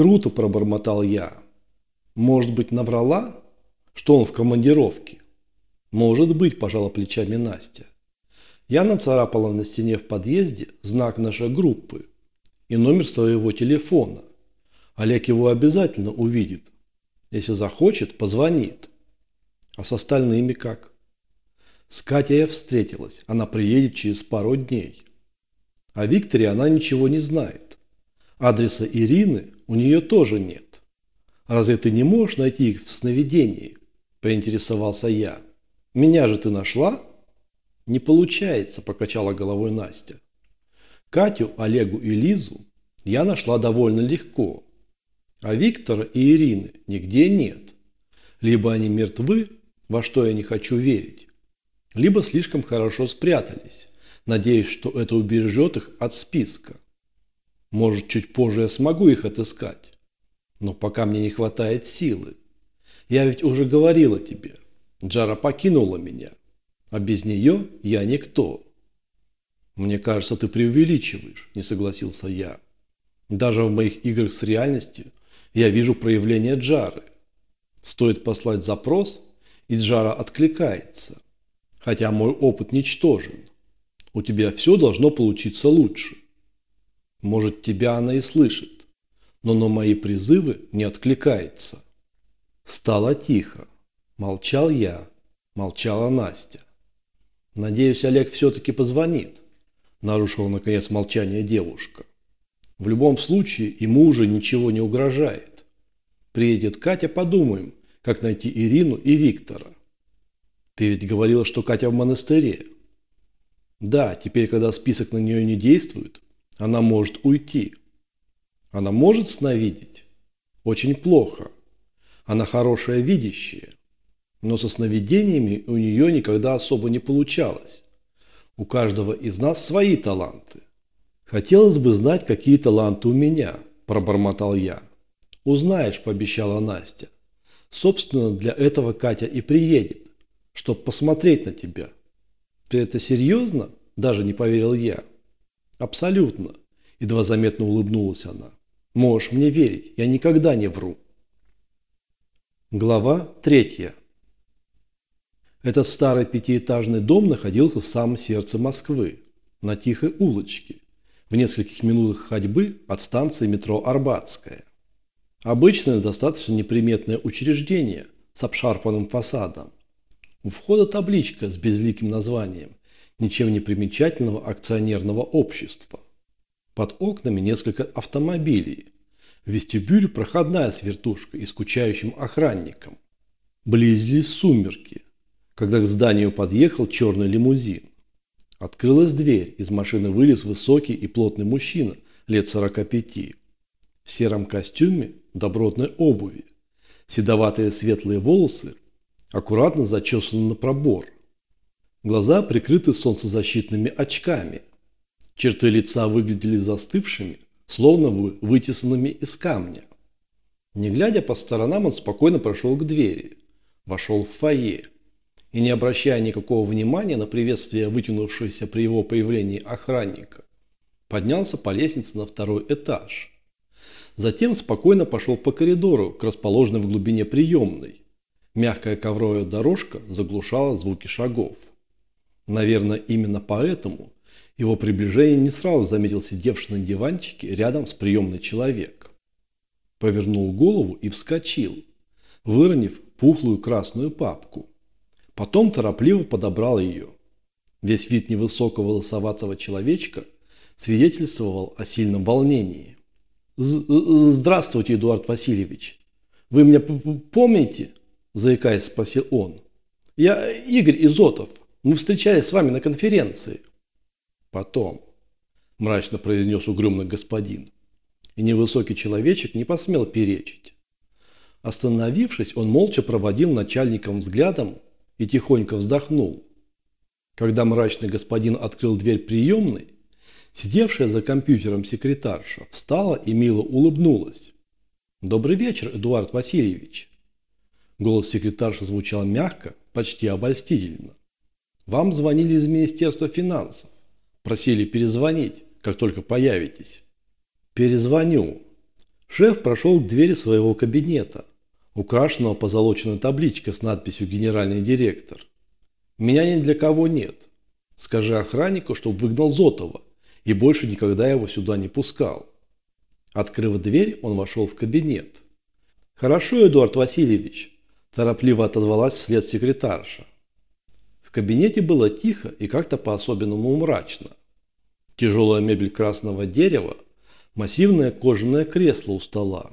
Круто пробормотал я. Может быть, наврала? Что он в командировке? Может быть, пожала плечами Настя. Я нацарапала на стене в подъезде знак нашей группы и номер своего телефона. Олег его обязательно увидит. Если захочет, позвонит. А с остальными как? С Катей я встретилась. Она приедет через пару дней. О Викторе она ничего не знает. Адреса Ирины у нее тоже нет. Разве ты не можешь найти их в сновидении? Поинтересовался я. Меня же ты нашла? Не получается, покачала головой Настя. Катю, Олегу и Лизу я нашла довольно легко. А Виктора и Ирины нигде нет. Либо они мертвы, во что я не хочу верить, либо слишком хорошо спрятались, надеясь, что это убережет их от списка. Может, чуть позже я смогу их отыскать. Но пока мне не хватает силы. Я ведь уже говорила тебе, Джара покинула меня, а без нее я никто. Мне кажется, ты преувеличиваешь, не согласился я. Даже в моих играх с реальностью я вижу проявление Джары. Стоит послать запрос, и Джара откликается. Хотя мой опыт ничтожен. У тебя все должно получиться лучше. Может, тебя она и слышит, но на мои призывы не откликается. Стало тихо. Молчал я, молчала Настя. Надеюсь, Олег все-таки позвонит. Нарушила наконец молчание девушка. В любом случае, ему уже ничего не угрожает. Приедет Катя, подумаем, как найти Ирину и Виктора. Ты ведь говорила, что Катя в монастыре. Да, теперь, когда список на нее не действует, она может уйти. Она может сновидеть? Очень плохо. Она хорошая видящая. Но со сновидениями у нее никогда особо не получалось. У каждого из нас свои таланты. Хотелось бы знать, какие таланты у меня, пробормотал я. Узнаешь, пообещала Настя. Собственно, для этого Катя и приедет, чтобы посмотреть на тебя. Ты это серьезно? Даже не поверил я. Абсолютно. Едва заметно улыбнулась она. Можешь мне верить, я никогда не вру. Глава третья. Этот старый пятиэтажный дом находился в самом сердце Москвы, на тихой улочке, в нескольких минутах ходьбы от станции метро Арбатская. Обычное, достаточно неприметное учреждение с обшарпанным фасадом. У входа табличка с безликим названием ничем не примечательного акционерного общества. Под окнами несколько автомобилей. В вестибюле проходная с вертушкой и скучающим охранником. Близились сумерки когда к зданию подъехал черный лимузин. Открылась дверь, из машины вылез высокий и плотный мужчина лет 45. В сером костюме, добротной обуви. Седоватые светлые волосы аккуратно зачесаны на пробор. Глаза прикрыты солнцезащитными очками. Черты лица выглядели застывшими, словно вытесанными из камня. Не глядя по сторонам, он спокойно прошел к двери. Вошел в фойе и не обращая никакого внимания на приветствие вытянувшегося при его появлении охранника, поднялся по лестнице на второй этаж. Затем спокойно пошел по коридору к расположенной в глубине приемной. Мягкая ковровая дорожка заглушала звуки шагов. Наверное, именно поэтому его приближение не сразу заметил сидевший на диванчике рядом с приемной человек. Повернул голову и вскочил, выронив пухлую красную папку. Потом торопливо подобрал ее. Весь вид невысокого лосоватого человечка свидетельствовал о сильном волнении. «Здравствуйте, Эдуард Васильевич. Вы меня помните?» – заикаясь, спросил он. «Я Игорь Изотов. Мы встречались с вами на конференции». «Потом», – мрачно произнес угрюмный господин. И невысокий человечек не посмел перечить. Остановившись, он молча проводил начальником взглядом и тихонько вздохнул. Когда мрачный господин открыл дверь приемной, сидевшая за компьютером секретарша встала и мило улыбнулась. «Добрый вечер, Эдуард Васильевич!» Голос секретарши звучал мягко, почти обольстительно. «Вам звонили из Министерства финансов. Просили перезвонить, как только появитесь». «Перезвоню». Шеф прошел к двери своего кабинета, украшенного позолоченной табличкой с надписью «Генеральный директор». «Меня ни для кого нет. Скажи охраннику, чтобы выгнал Зотова и больше никогда его сюда не пускал». Открыв дверь, он вошел в кабинет. «Хорошо, Эдуард Васильевич», – торопливо отозвалась вслед секретарша. В кабинете было тихо и как-то по-особенному мрачно. Тяжелая мебель красного дерева, массивное кожаное кресло у стола,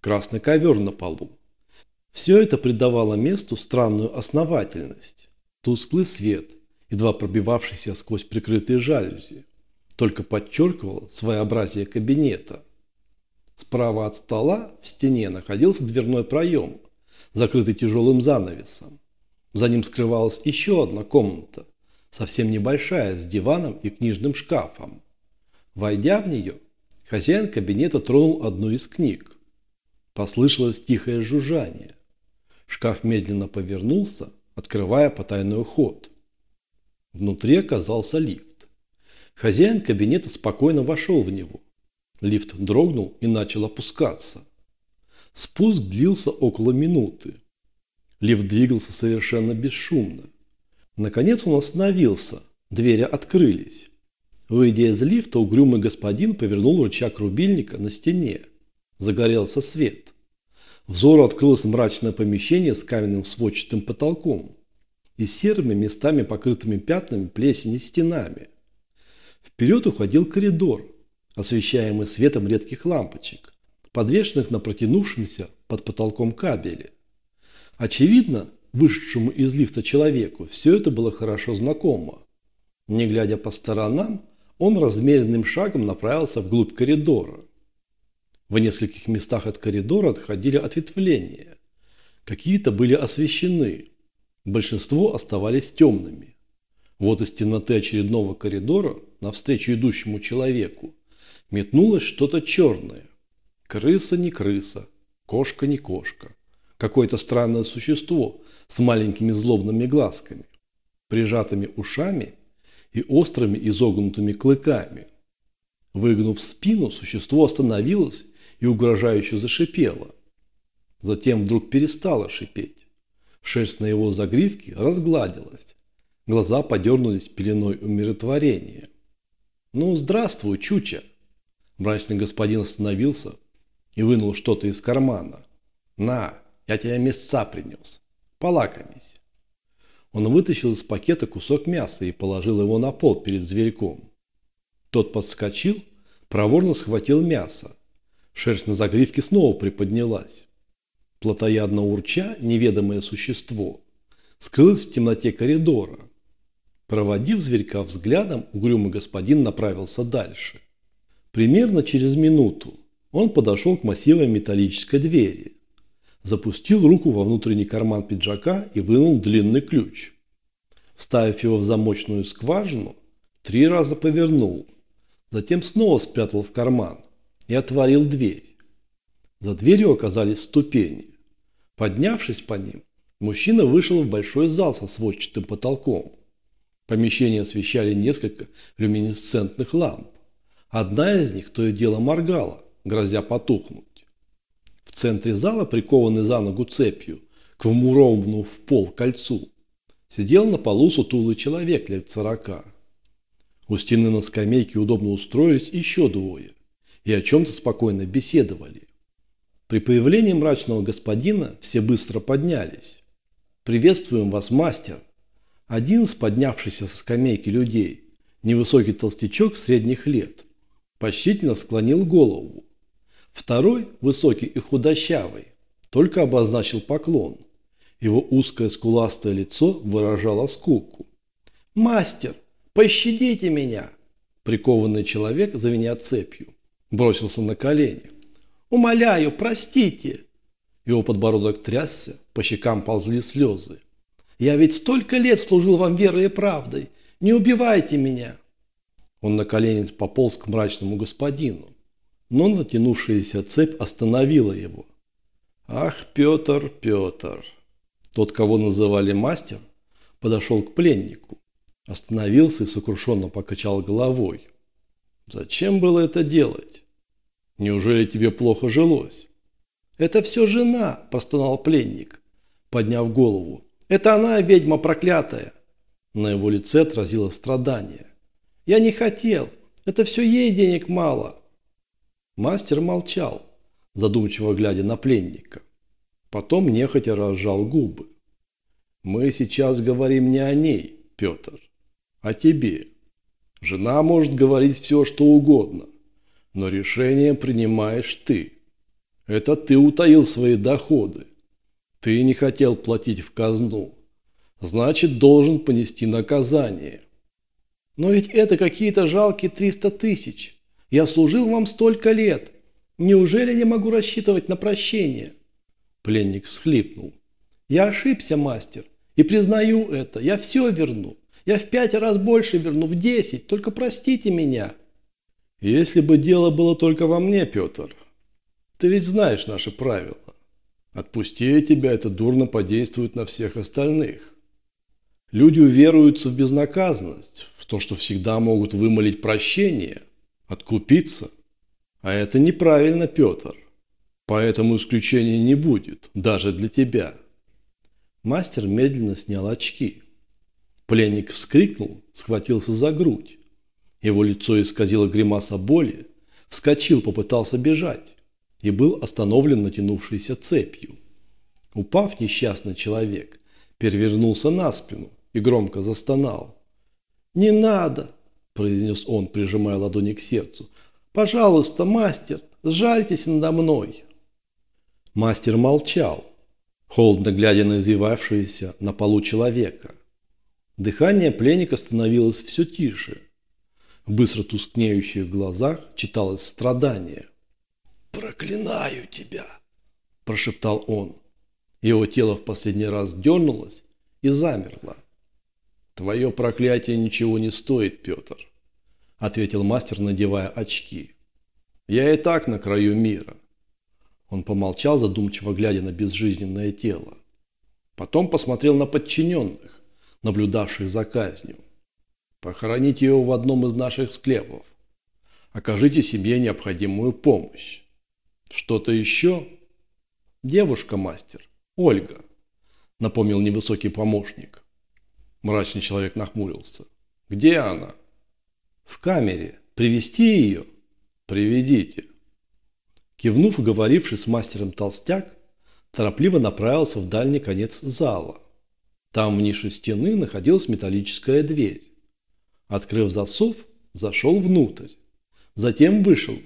красный ковер на полу. Все это придавало месту странную основательность. Тусклый свет, едва пробивавшийся сквозь прикрытые жалюзи, только подчеркивал своеобразие кабинета. Справа от стола в стене находился дверной проем, закрытый тяжелым занавесом. За ним скрывалась еще одна комната, совсем небольшая, с диваном и книжным шкафом. Войдя в нее, хозяин кабинета тронул одну из книг. Послышалось тихое жужжание. Шкаф медленно повернулся, открывая потайной ход. Внутри оказался лифт. Хозяин кабинета спокойно вошел в него. Лифт дрогнул и начал опускаться. Спуск длился около минуты. Лифт двигался совершенно бесшумно. Наконец он остановился, двери открылись. Выйдя из лифта, угрюмый господин повернул рычаг рубильника на стене. Загорелся свет. Взору открылось мрачное помещение с каменным сводчатым потолком и серыми местами, покрытыми пятнами плесени стенами. Вперед уходил коридор, освещаемый светом редких лампочек, подвешенных на протянувшемся под потолком кабеле. Очевидно, вышедшему из лифта человеку все это было хорошо знакомо. Не глядя по сторонам, он размеренным шагом направился вглубь коридора. В нескольких местах от коридора отходили ответвления. Какие-то были освещены, большинство оставались темными. Вот из темноты очередного коридора, навстречу идущему человеку, метнулось что-то черное. Крыса не крыса, кошка не кошка какое-то странное существо с маленькими злобными глазками, прижатыми ушами и острыми изогнутыми клыками. Выгнув спину, существо остановилось и угрожающе зашипело. Затем вдруг перестало шипеть. Шерсть на его загривке разгладилась. Глаза подернулись пеленой умиротворения. «Ну, здравствуй, Чуча!» Мрачный господин остановился и вынул что-то из кармана. «На, я тебе мясца принес. Полакомись. Он вытащил из пакета кусок мяса и положил его на пол перед зверьком. Тот подскочил, проворно схватил мясо. Шерсть на загривке снова приподнялась. Плотоядно урча, неведомое существо, скрылось в темноте коридора. Проводив зверька взглядом, угрюмый господин направился дальше. Примерно через минуту он подошел к массивной металлической двери запустил руку во внутренний карман пиджака и вынул длинный ключ. Вставив его в замочную скважину, три раза повернул, затем снова спрятал в карман и отворил дверь. За дверью оказались ступени. Поднявшись по ним, мужчина вышел в большой зал со сводчатым потолком. Помещение освещали несколько люминесцентных ламп. Одна из них то и дело моргала, грозя потухнуть. Центре зала, прикованный за ногу цепью, к вмурованному в пол кольцу, сидел на полу сутулый человек лет сорока. У стены на скамейке удобно устроились еще двое и о чем-то спокойно беседовали. При появлении мрачного господина все быстро поднялись. «Приветствуем вас, мастер!» Один из поднявшихся со скамейки людей, невысокий толстячок средних лет, почтительно склонил голову Второй, высокий и худощавый, только обозначил поклон. Его узкое скуластое лицо выражало скуку. «Мастер, пощадите меня!» Прикованный человек, звеня цепью, бросился на колени. «Умоляю, простите!» Его подбородок трясся, по щекам ползли слезы. «Я ведь столько лет служил вам верой и правдой! Не убивайте меня!» Он на колени пополз к мрачному господину но натянувшаяся цепь остановила его. Ах, Петр, Петр! Тот, кого называли мастер, подошел к пленнику, остановился и сокрушенно покачал головой. Зачем было это делать? Неужели тебе плохо жилось? Это все жена, простонал пленник, подняв голову. Это она ведьма проклятая. На его лице отразилось страдание. Я не хотел. Это все ей денег мало. Мастер молчал, задумчиво глядя на пленника. Потом нехотя разжал губы. Мы сейчас говорим не о ней, Петр, а тебе. Жена может говорить все, что угодно, но решение принимаешь ты. Это ты утаил свои доходы. Ты не хотел платить в казну. Значит, должен понести наказание. Но ведь это какие-то жалкие 300 тысяч. Я служил вам столько лет. Неужели не могу рассчитывать на прощение? Пленник всхлипнул. Я ошибся, мастер. И признаю это, я все верну. Я в пять раз больше верну, в десять. Только простите меня. Если бы дело было только во мне, Петр. Ты ведь знаешь наши правила. Отпусти тебя, это дурно подействует на всех остальных. Люди уверуются в безнаказанность, в то, что всегда могут вымолить прощение, откупиться. А это неправильно, Петр. Поэтому исключения не будет, даже для тебя. Мастер медленно снял очки. Пленник вскрикнул, схватился за грудь. Его лицо исказило гримаса боли, вскочил, попытался бежать и был остановлен натянувшейся цепью. Упав несчастный человек, перевернулся на спину и громко застонал. «Не надо!» – произнес он, прижимая ладони к сердцу. «Пожалуйста, мастер, сжальтесь надо мной!» Мастер молчал, холодно глядя на извивавшегося на полу человека. Дыхание пленника становилось все тише. В быстро тускнеющих глазах читалось страдание. «Проклинаю тебя!» – прошептал он. Его тело в последний раз дернулось и замерло. «Твое проклятие ничего не стоит, Петр», – ответил мастер, надевая очки. «Я и так на краю мира. Он помолчал, задумчиво глядя на безжизненное тело. Потом посмотрел на подчиненных, наблюдавших за казнью. Похороните его в одном из наших склепов. Окажите себе необходимую помощь. Что-то еще? Девушка-мастер. Ольга. Напомнил невысокий помощник. Мрачный человек нахмурился. Где она? В камере. Привести ее? Приведите. Кивнув и говоривший с мастером толстяк, торопливо направился в дальний конец зала. Там в нише стены находилась металлическая дверь. Открыв засов, зашел внутрь. Затем вышел,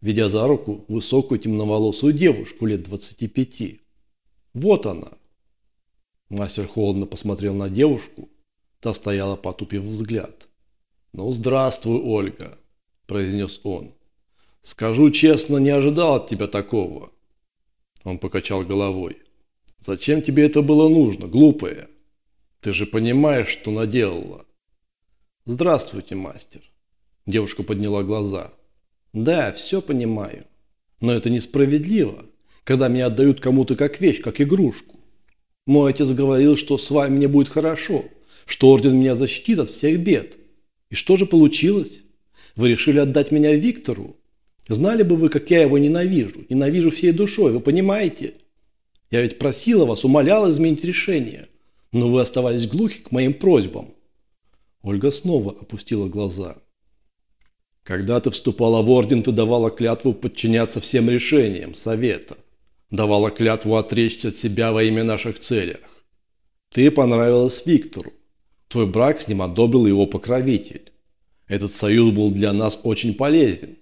ведя за руку высокую темноволосую девушку лет 25. Вот она. Мастер холодно посмотрел на девушку. Та стояла, потупив взгляд. «Ну, здравствуй, Ольга», – произнес он. Скажу честно, не ожидал от тебя такого. Он покачал головой. Зачем тебе это было нужно, глупая? Ты же понимаешь, что наделала. Здравствуйте, мастер. Девушка подняла глаза. Да, все понимаю. Но это несправедливо, когда меня отдают кому-то как вещь, как игрушку. Мой отец говорил, что с вами мне будет хорошо, что орден меня защитит от всех бед. И что же получилось? Вы решили отдать меня Виктору? Знали бы вы, как я его ненавижу. Ненавижу всей душой, вы понимаете? Я ведь просила вас, умоляла изменить решение. Но вы оставались глухи к моим просьбам. Ольга снова опустила глаза. Когда ты вступала в орден, ты давала клятву подчиняться всем решениям совета. Давала клятву отречься от себя во имя наших целях. Ты понравилась Виктору. Твой брак с ним одобрил его покровитель. Этот союз был для нас очень полезен.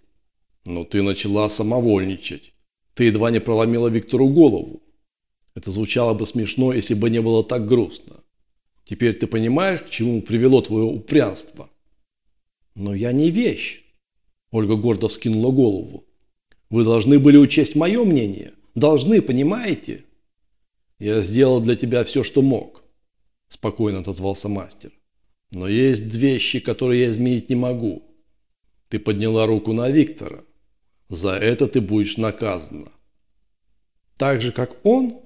Но ты начала самовольничать. Ты едва не проломила Виктору голову. Это звучало бы смешно, если бы не было так грустно. Теперь ты понимаешь, к чему привело твое упрямство? Но я не вещь. Ольга гордо скинула голову. Вы должны были учесть мое мнение. Должны, понимаете? Я сделал для тебя все, что мог. Спокойно отозвался мастер. Но есть две вещи, которые я изменить не могу. Ты подняла руку на Виктора. За это ты будешь наказана. Так же, как он?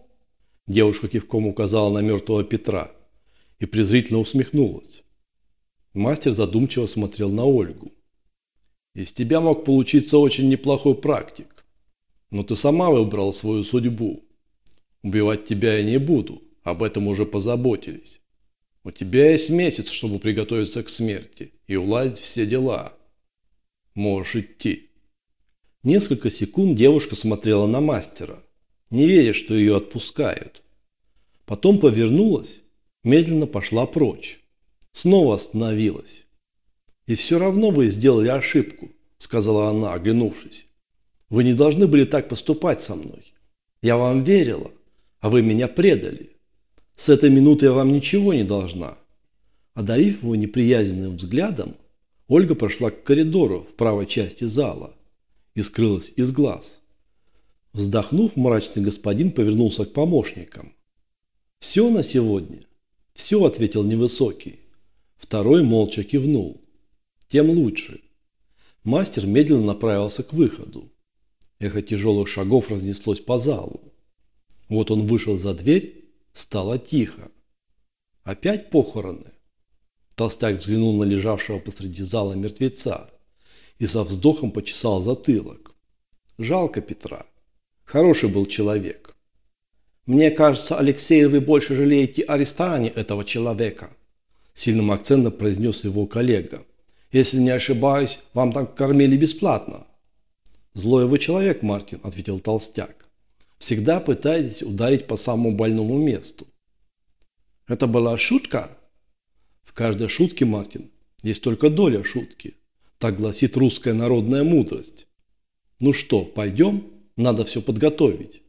Девушка кивком указала на мертвого Петра и презрительно усмехнулась. Мастер задумчиво смотрел на Ольгу. Из тебя мог получиться очень неплохой практик. Но ты сама выбрала свою судьбу. Убивать тебя я не буду, об этом уже позаботились. У тебя есть месяц, чтобы приготовиться к смерти и уладить все дела. Можешь идти. Несколько секунд девушка смотрела на мастера, не веря, что ее отпускают. Потом повернулась, медленно пошла прочь. Снова остановилась. «И все равно вы сделали ошибку», – сказала она, оглянувшись. «Вы не должны были так поступать со мной. Я вам верила, а вы меня предали. С этой минуты я вам ничего не должна». Одарив его неприязненным взглядом, Ольга прошла к коридору в правой части зала и скрылась из глаз. Вздохнув, мрачный господин повернулся к помощникам. «Все на сегодня?» «Все», – ответил невысокий. Второй молча кивнул. «Тем лучше». Мастер медленно направился к выходу. Эхо тяжелых шагов разнеслось по залу. Вот он вышел за дверь, стало тихо. Опять похороны? Толстяк взглянул на лежавшего посреди зала мертвеца и со вздохом почесал затылок. Жалко Петра. Хороший был человек. Мне кажется, Алексей, вы больше жалеете о ресторане этого человека. Сильным акцентом произнес его коллега. Если не ошибаюсь, вам там кормили бесплатно. Злой вы человек, Мартин, ответил толстяк. Всегда пытаетесь ударить по самому больному месту. Это была шутка? В каждой шутке, Мартин, есть только доля шутки. Так гласит русская народная мудрость. Ну что, пойдем? Надо все подготовить.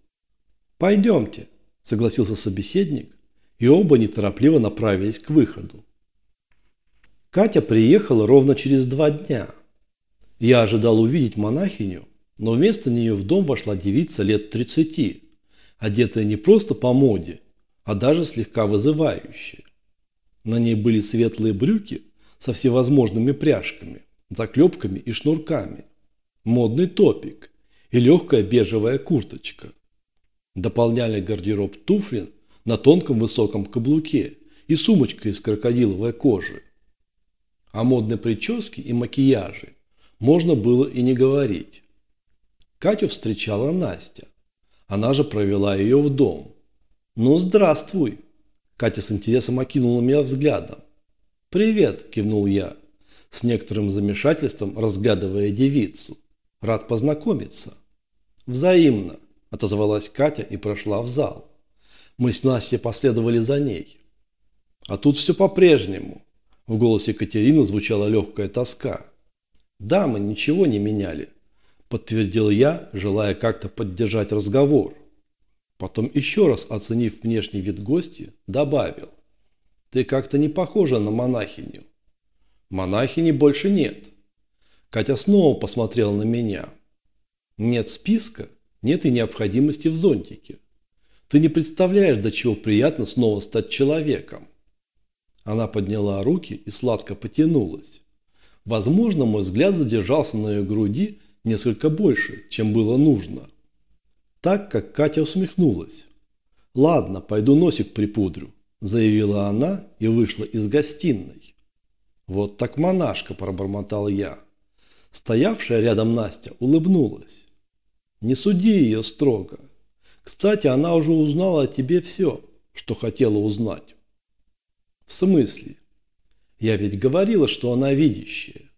Пойдемте, согласился собеседник, и оба неторопливо направились к выходу. Катя приехала ровно через два дня. Я ожидал увидеть монахиню, но вместо нее в дом вошла девица лет 30, одетая не просто по моде, а даже слегка вызывающая. На ней были светлые брюки со всевозможными пряжками, заклепками и шнурками, модный топик и легкая бежевая курточка. Дополняли гардероб туфли на тонком высоком каблуке и сумочка из крокодиловой кожи. О модной прическе и макияже можно было и не говорить. Катю встречала Настя. Она же провела ее в дом. «Ну, здравствуй!» Катя с интересом окинула меня взглядом. «Привет!» – кивнул я, с некоторым замешательством разглядывая девицу. «Рад познакомиться». «Взаимно!» – отозвалась Катя и прошла в зал. Мы с Настей последовали за ней. А тут все по-прежнему. В голосе Катерины звучала легкая тоска. «Да, мы ничего не меняли», – подтвердил я, желая как-то поддержать разговор. Потом еще раз оценив внешний вид гости, добавил. «Ты как-то не похожа на монахиню». «Монахини больше нет». Катя снова посмотрела на меня. «Нет списка, нет и необходимости в зонтике. Ты не представляешь, до чего приятно снова стать человеком. Она подняла руки и сладко потянулась. Возможно, мой взгляд задержался на ее груди несколько больше, чем было нужно. Так как Катя усмехнулась. «Ладно, пойду носик припудрю», – заявила она и вышла из гостиной. «Вот так монашка», – пробормотал я. Стоявшая рядом Настя улыбнулась. «Не суди ее строго. Кстати, она уже узнала о тебе все, что хотела узнать». В смысле? Я ведь говорила, что она видящая.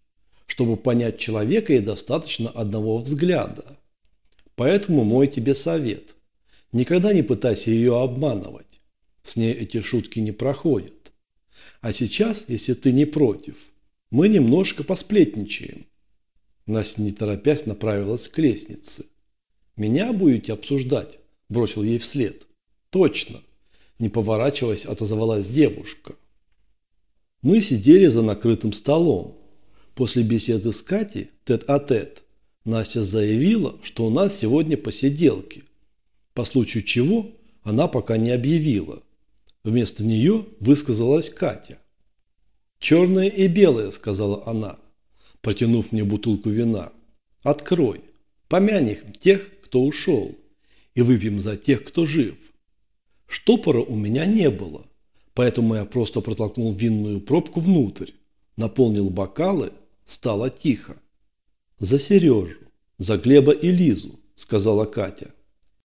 Чтобы понять человека, ей достаточно одного взгляда. Поэтому мой тебе совет. Никогда не пытайся ее обманывать. С ней эти шутки не проходят. А сейчас, если ты не против, мы немножко посплетничаем. Настя, не торопясь, направилась к лестнице. «Меня будете обсуждать?» – бросил ей вслед. «Точно!» – не поворачиваясь, отозвалась девушка. Мы сидели за накрытым столом. После беседы с Катей тет-а-тет -тет, Настя заявила, что у нас сегодня посиделки, по случаю чего она пока не объявила. Вместо нее высказалась Катя. «Черное и белое», – сказала она, протянув мне бутылку вина. «Открой, помянем тех, кто ушел, и выпьем за тех, кто жив». Штопора у меня не было, Поэтому я просто протолкнул винную пробку внутрь, наполнил бокалы, стало тихо. За Сережу, за Глеба и Лизу, сказала Катя.